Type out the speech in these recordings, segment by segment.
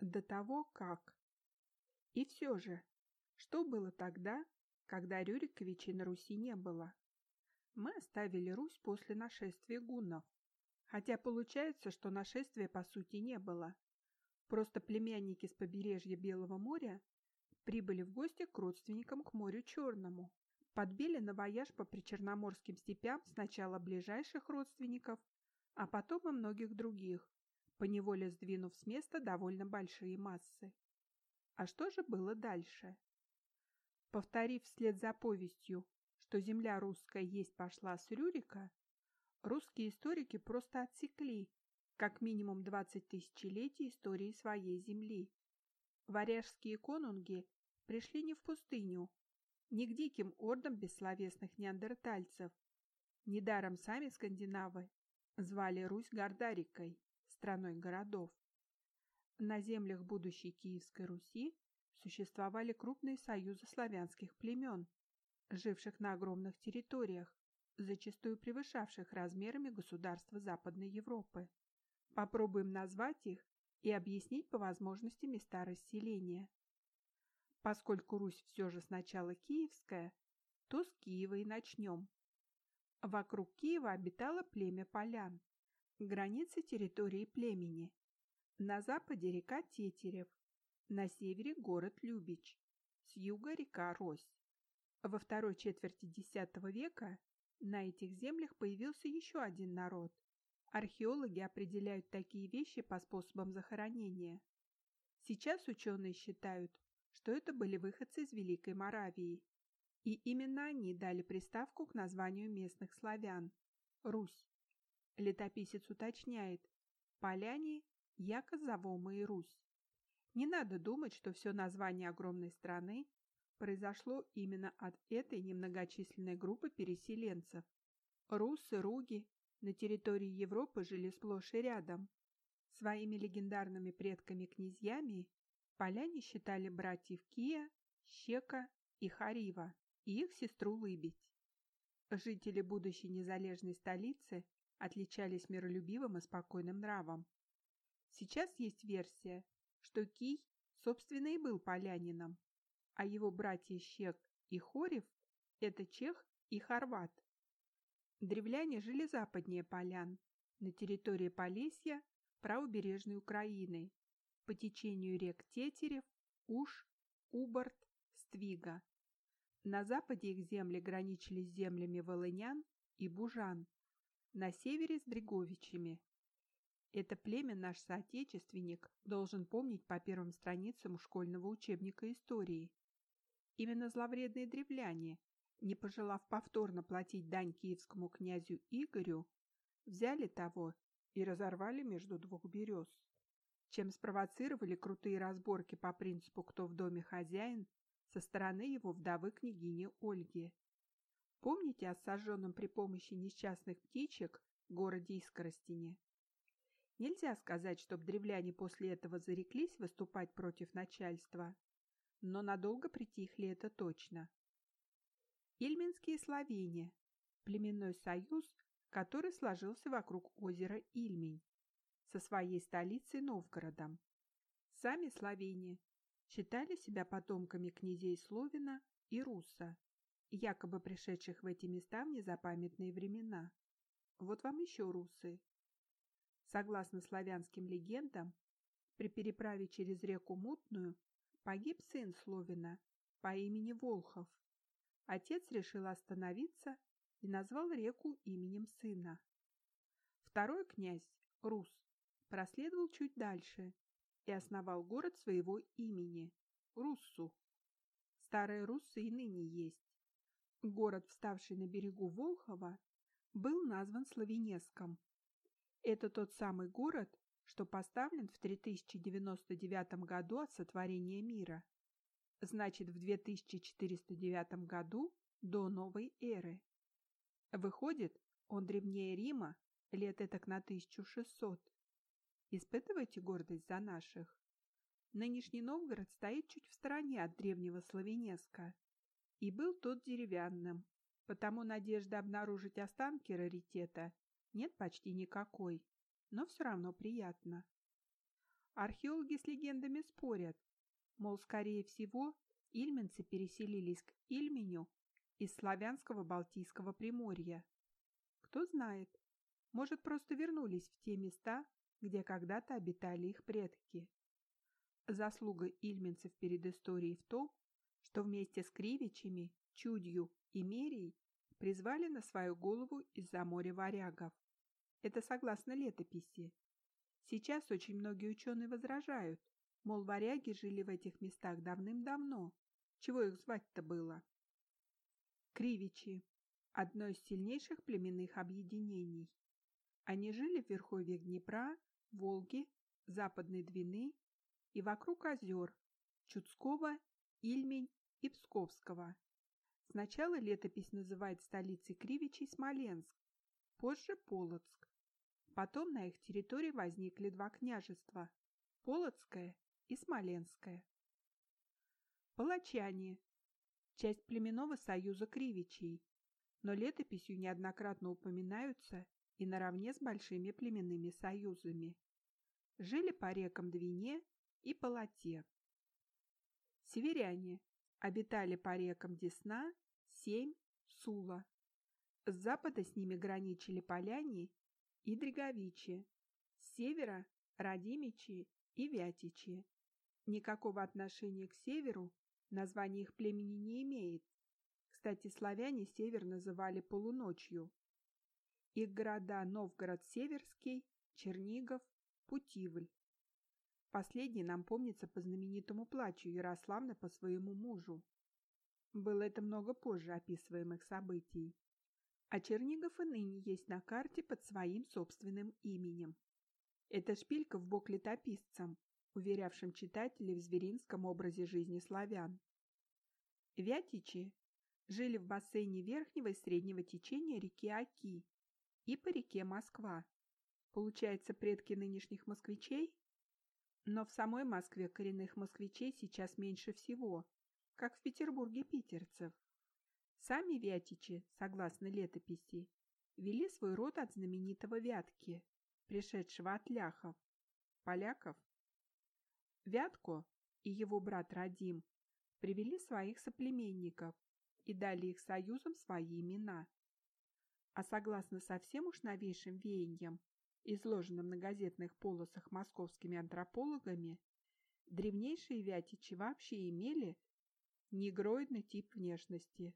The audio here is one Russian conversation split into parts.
до того, как. И все же, что было тогда, когда Рюриковичей на Руси не было? Мы оставили Русь после нашествия гуннов, хотя получается, что нашествия по сути не было. Просто племянники с побережья Белого моря прибыли в гости к родственникам к морю Черному, подбили на вояж по причерноморским степям сначала ближайших родственников, а потом и многих других, поневоле сдвинув с места довольно большие массы. А что же было дальше? Повторив вслед за повестью, что земля русская есть пошла с Рюрика, русские историки просто отсекли как минимум 20 тысячелетий истории своей земли. Варяжские конунги пришли не в пустыню, не к диким ордам бессловесных неандертальцев. Недаром сами скандинавы звали Русь Гордарикой, страной городов. На землях будущей Киевской Руси существовали крупные союзы славянских племен, живших на огромных территориях, зачастую превышавших размерами государства Западной Европы. Попробуем назвать их и объяснить по возможности места расселения. Поскольку Русь все же сначала киевская, то с Киева и начнем. Вокруг Киева обитало племя полян, границы территории племени. На западе река Тетерев, на севере город Любич, с юга река Рось. Во второй четверти X века на этих землях появился еще один народ. Археологи определяют такие вещи по способам захоронения. Сейчас ученые считают, что это были выходцы из Великой Моравии. И именно они дали приставку к названию местных славян – Русь. Летописец уточняет – поляне, яко завома и Русь. Не надо думать, что все название огромной страны произошло именно от этой немногочисленной группы переселенцев. Русы, руги на территории Европы жили сплошь и рядом. Своими легендарными предками-князьями поляне считали братьев Кия, Щека и Харива и их сестру Лыбедь. Жители будущей незалежной столицы отличались миролюбивым и спокойным нравом. Сейчас есть версия, что Кий, собственно, и был полянином, а его братья Щек и Хорев – это чех и хорват. Древляне жили западнее полян, на территории Полесья, правобережной Украины, по течению рек Тетерев, Уж, Уборт, Ствига. На западе их земли граничили с землями волынян и бужан, на севере с Дреговичами. Это племя наш соотечественник должен помнить по первым страницам школьного учебника истории. Именно зловредные древляне, не пожелав повторно платить дань киевскому князю Игорю, взяли того и разорвали между двух берез, чем спровоцировали крутые разборки по принципу «кто в доме хозяин» со стороны его вдовы княгини Ольги. Помните о сожженном при помощи несчастных птичек городе Искоростине? Нельзя сказать, чтобы древляне после этого зареклись выступать против начальства, но надолго притихли это точно. Ильминские словения – племенной союз, который сложился вокруг озера Ильмень со своей столицей Новгородом. Сами словения считали себя потомками князей Словина и Руса, якобы пришедших в эти места в незапамятные времена. Вот вам еще русы. Согласно славянским легендам, при переправе через реку Мутную погиб сын Словина по имени Волхов. Отец решил остановиться и назвал реку именем сына. Второй князь, Рус, проследовал чуть дальше и основал город своего имени – Руссу. Старая Русса и ныне есть. Город, вставший на берегу Волхова, был назван Славенеском. Это тот самый город, что поставлен в 3099 году от сотворения мира. Значит, в 2409 году до новой эры. Выходит, он древнее Рима, лет этак на 1600. Испытывайте гордость за наших. Нынешний Новгород стоит чуть в стороне от древнего Славенеска. И был тот деревянным, потому надежда обнаружить останки раритета нет почти никакой, но все равно приятно. Археологи с легендами спорят, мол, скорее всего, ильменцы переселились к Ильменю из славянского Балтийского приморья. Кто знает, может, просто вернулись в те места, где когда-то обитали их предки. Заслуга ильменцев перед историей в том, что вместе с Кривичами, Чудью и Мерией призвали на свою голову из-за моря варягов. Это согласно летописи. Сейчас очень многие ученые возражают, мол, варяги жили в этих местах давным-давно. Чего их звать-то было? Кривичи – одно из сильнейших племенных объединений. Они жили в верховьях Днепра, Волги, Западной Двины и вокруг озер Чудского, Ильмень и Псковского. Сначала летопись называет столицей Кривичей Смоленск, позже Полоцк. Потом на их территории возникли два княжества – Полоцкое и Смоленское. Палачане – часть племенного союза Кривичей, но летописью неоднократно упоминаются и наравне с большими племенными союзами. Жили по рекам Двине и Полоте. Северяне обитали по рекам Десна, Семь, Сула. С запада с ними граничили поляне и Дреговичи, с севера – Радимичи и Вятичи. Никакого отношения к северу название их племени не имеет. Кстати, славяне север называли полуночью. Их города Новгород-Северский, Чернигов, Путивль. Последний нам помнится по знаменитому плачу Ярославны по своему мужу. Было это много позже описываемых событий. А Чернигов и ныне есть на карте под своим собственным именем. Это шпилька в бок летописцам, уверявшим читателей в зверинском образе жизни славян. Вятичи жили в бассейне верхнего и среднего течения реки Оки и по реке Москва. Получается, предки нынешних москвичей? Но в самой Москве коренных москвичей сейчас меньше всего, как в Петербурге питерцев. Сами Вятичи, согласно летописи, вели свой род от знаменитого Вятки, пришедшего от ляхов, поляков. Вятко и его брат Радим привели своих соплеменников и дали их союзам свои имена. А согласно совсем уж новейшим веяниям, изложенным на газетных полосах московскими антропологами, древнейшие вятичи вообще имели негроидный тип внешности.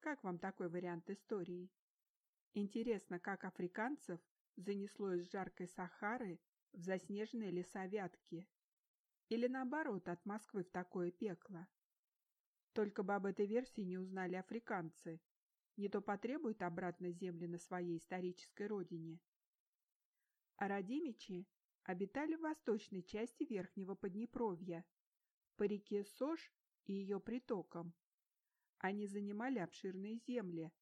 Как вам такой вариант истории? Интересно, как африканцев занесло из жаркой Сахары в заснеженные леса Вятки? Или наоборот, от Москвы в такое пекло? Только бы об этой версии не узнали африканцы. Не то потребуют обратно земли на своей исторической родине. А Радимичи обитали в восточной части Верхнего Поднепровья, по реке Сож и ее притокам. Они занимали обширные земли,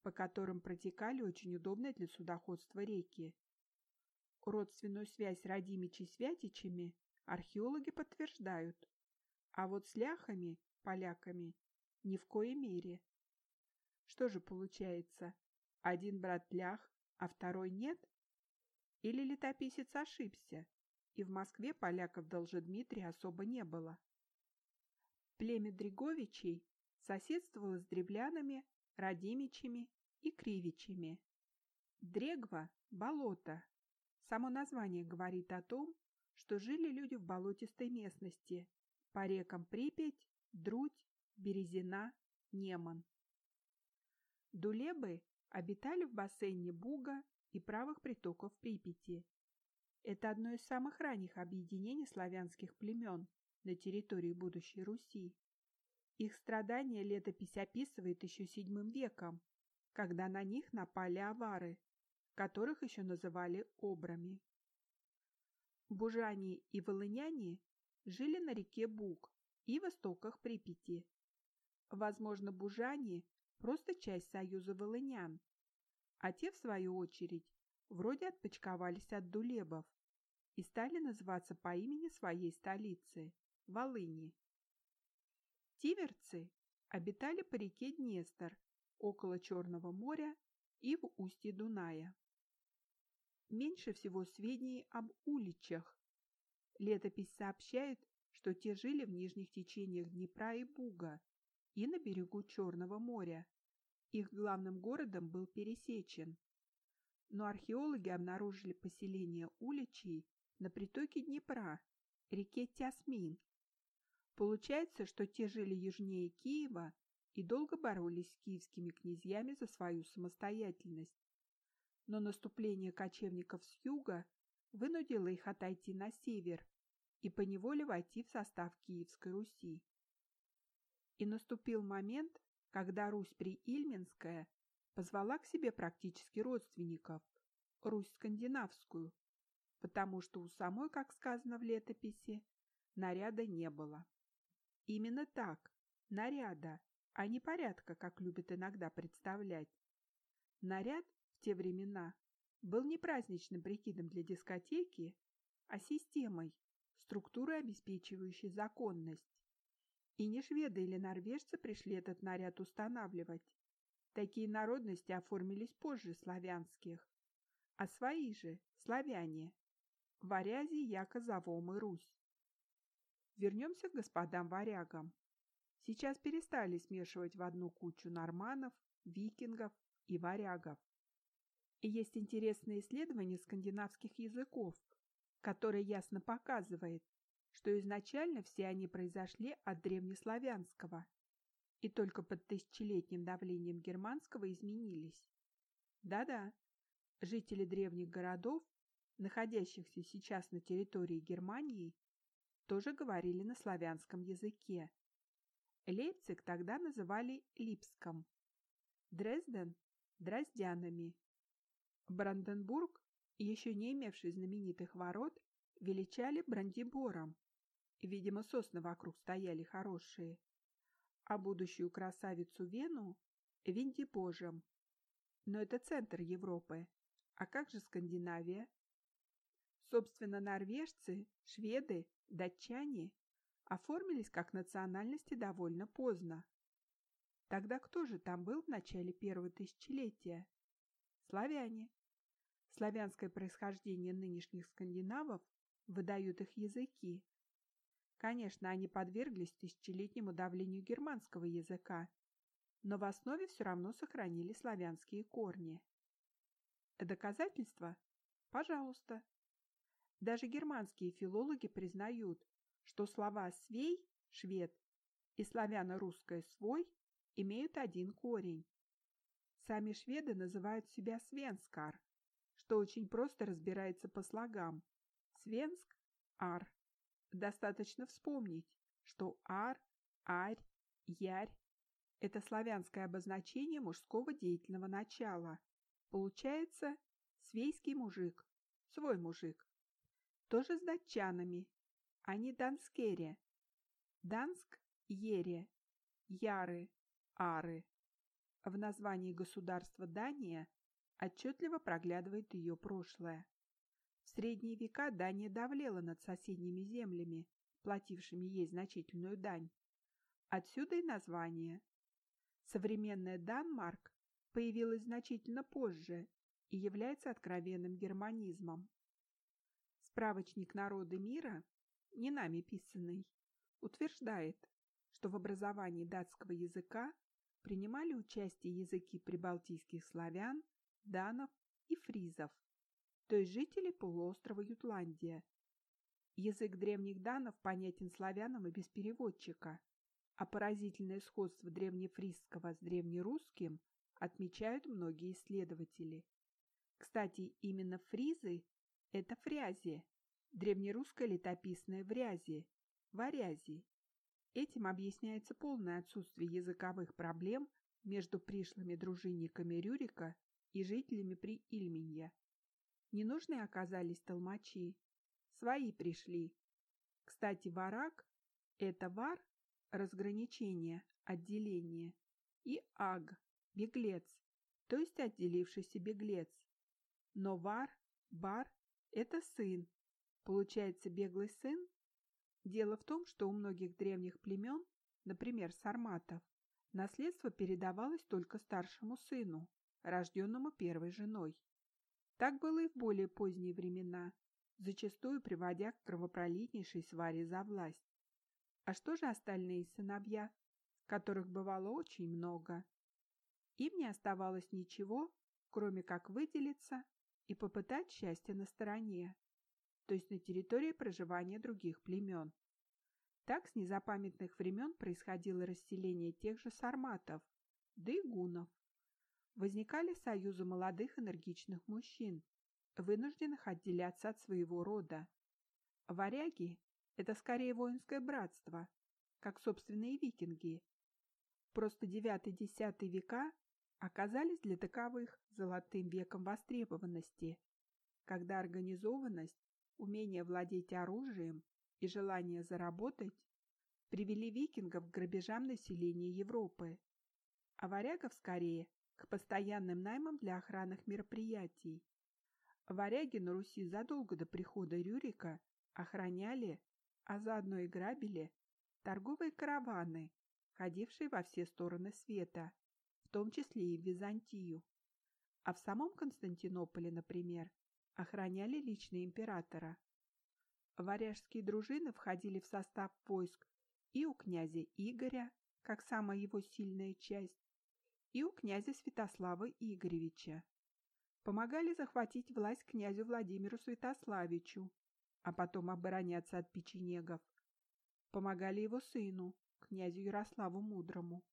по которым протекали очень удобные для судоходства реки. Родственную связь Радимичей с Вятичами археологи подтверждают, а вот с ляхами, поляками, ни в коей мере. Что же получается, один брат лях, а второй нет? Или летописец ошибся, и в Москве поляков Должедмитрия особо не было? Племя Дриговичей соседствовало с древлянами, радимичами и кривичами. Дрегва – болото. Само название говорит о том, что жили люди в болотистой местности по рекам Припять, Друдь, Березина, Неман. Дулебы обитали в бассейне Буга и правых притоков Припяти. Это одно из самых ранних объединений славянских племен на территории будущей Руси. Их страдания летопись описывает еще VII веком, когда на них напали авары, которых еще называли обрами. Бужане и волыняне жили на реке Буг и востоках Припяти. Возможно, бужане – просто часть союза волынян, а те, в свою очередь, вроде отпочковались от дулебов и стали называться по имени своей столицы – Волыни. Тиверцы обитали по реке Днестр, около Черного моря и в устье Дуная. Меньше всего сведений об уличах. Летопись сообщает, что те жили в нижних течениях Днепра и Буга и на берегу Черного моря. Их главным городом был Пересечен. Но археологи обнаружили поселение Уличей на притоке Днепра, реке Тясмин. Получается, что те жили южнее Киева и долго боролись с киевскими князьями за свою самостоятельность. Но наступление кочевников с юга вынудило их отойти на север и поневоле войти в состав Киевской Руси. И наступил момент, когда Русь Приильменская позвала к себе практически родственников, Русь Скандинавскую, потому что у самой, как сказано в летописи, наряда не было. Именно так, наряда, а не порядка, как любят иногда представлять. Наряд в те времена был не праздничным прикидом для дискотеки, а системой, структурой, обеспечивающей законность. И не шведы или норвежцы пришли этот наряд устанавливать. Такие народности оформились позже славянских, а свои же, славяне, варязи, яко завом и Русь. Вернемся к господам-варягам. Сейчас перестали смешивать в одну кучу норманов, викингов и варягов. И есть интересное исследование скандинавских языков, которое ясно показывает, что изначально все они произошли от древнеславянского и только под тысячелетним давлением германского изменились. Да-да, жители древних городов, находящихся сейчас на территории Германии, тоже говорили на славянском языке. Лейпциг тогда называли Липском, Дрезден – Дроздянами. Бранденбург, еще не имевший знаменитых ворот, величали Брандибором. Видимо, сосны вокруг стояли хорошие. А будущую красавицу Вену – Виндибожем. Но это центр Европы. А как же Скандинавия? Собственно, норвежцы, шведы, датчане оформились как национальности довольно поздно. Тогда кто же там был в начале первого тысячелетия? Славяне. Славянское происхождение нынешних скандинавов выдают их языки. Конечно, они подверглись тысячелетнему давлению германского языка, но в основе все равно сохранили славянские корни. Доказательства? Пожалуйста. Даже германские филологи признают, что слова «свей» – швед и славяно-русское «свой» имеют один корень. Сами шведы называют себя свенскар, что очень просто разбирается по слогам. Свенск – ар. Достаточно вспомнить, что ар, арь, ярь – это славянское обозначение мужского деятельного начала. Получается свейский мужик, свой мужик. Тоже с датчанами. Они данскере. Данск – ере, яры, ары. В названии государства Дания отчетливо проглядывает ее прошлое. Средние века Дания давлела над соседними землями, платившими ей значительную дань. Отсюда и название. Современная Данмарк появилась значительно позже и является откровенным германизмом. Справочник народы мира, не нами писанный, утверждает, что в образовании датского языка принимали участие языки прибалтийских славян, данов и фризов, то есть жителей полуострова Ютландия. Язык древних данов понятен славянам и без переводчика, а поразительное сходство древнефризского с древнерусским отмечают многие исследователи. Кстати, именно фризы – это фрязи, древнерусское летописное врязи, варязи. Этим объясняется полное отсутствие языковых проблем между пришлыми дружинниками Рюрика и жителями при Ильменья. Ненужные оказались толмачи. Свои пришли. Кстати, варак – это вар – разграничение, отделение, и аг – беглец, то есть отделившийся беглец. Но вар, бар – это сын. Получается, беглый сын? Дело в том, что у многих древних племен, например, сарматов, наследство передавалось только старшему сыну, рожденному первой женой. Так было и в более поздние времена, зачастую приводя к кровопролитнейшей сваре за власть. А что же остальные сыновья, которых бывало очень много? Им не оставалось ничего, кроме как выделиться и попытать счастье на стороне, то есть на территории проживания других племен. Так с незапамятных времен происходило расселение тех же сарматов, да и гунов. Возникали союзы молодых энергичных мужчин, вынужденных отделяться от своего рода. Варяги – это скорее воинское братство, как собственные викинги. Просто девятый-десятый века оказались для таковых золотым веком востребованности, когда организованность, умение владеть оружием и желание заработать привели викингов к грабежам населения Европы, а варягов скорее к постоянным наймам для охранных мероприятий. Варяги на Руси задолго до прихода Рюрика охраняли, а заодно и грабили, торговые караваны, ходившие во все стороны света, в том числе и в Византию. А в самом Константинополе, например, охраняли лично императора. Варяжские дружины входили в состав войск и у князя Игоря, как самая его сильная часть, и у князя Святослава Игоревича. Помогали захватить власть князю Владимиру Святославичу, а потом обороняться от печенегов. Помогали его сыну, князю Ярославу Мудрому.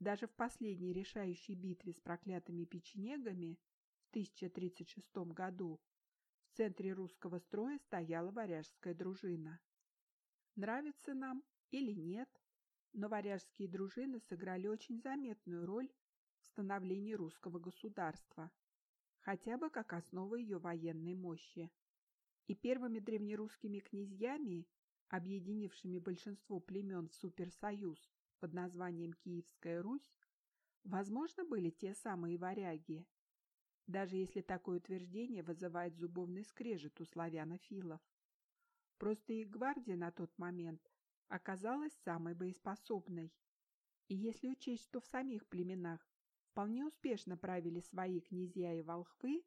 Даже в последней решающей битве с проклятыми печенегами в 1036 году в центре русского строя стояла варяжская дружина. Нравится нам или нет, но варяжские дружины сыграли очень заметную роль в становлении русского государства, хотя бы как основа ее военной мощи. И первыми древнерусскими князьями, объединившими большинство племен в суперсоюз под названием Киевская Русь, возможно, были те самые варяги, даже если такое утверждение вызывает зубовный скрежет у славянофилов. Просто их гвардия на тот момент оказалась самой боеспособной. И если учесть, что в самих племенах вполне успешно правили свои князья и волхвы,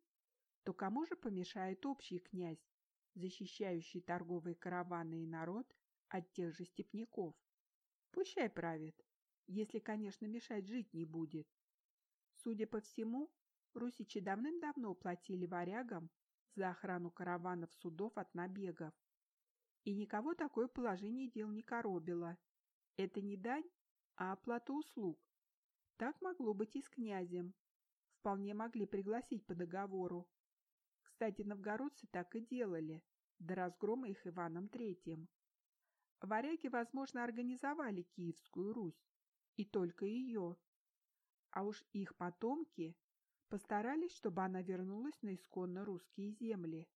то кому же помешает общий князь, защищающий торговые караваны и народ от тех же степняков? Пущай правит, если, конечно, мешать жить не будет. Судя по всему, русичи давным-давно платили варягам за охрану караванов судов от набегов. И никого такое положение дел не коробило. Это не дань, а оплата услуг. Так могло быть и с князем. Вполне могли пригласить по договору. Кстати, новгородцы так и делали, до разгрома их Иваном Третьим. Варяги, возможно, организовали Киевскую Русь, и только ее. А уж их потомки постарались, чтобы она вернулась на исконно русские земли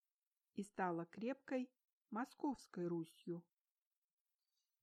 и стала крепкой Московской Русью.